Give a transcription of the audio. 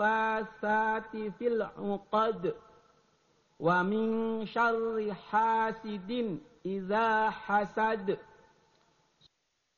النفاسات في العقد ومن شر حاسد إذا حسد.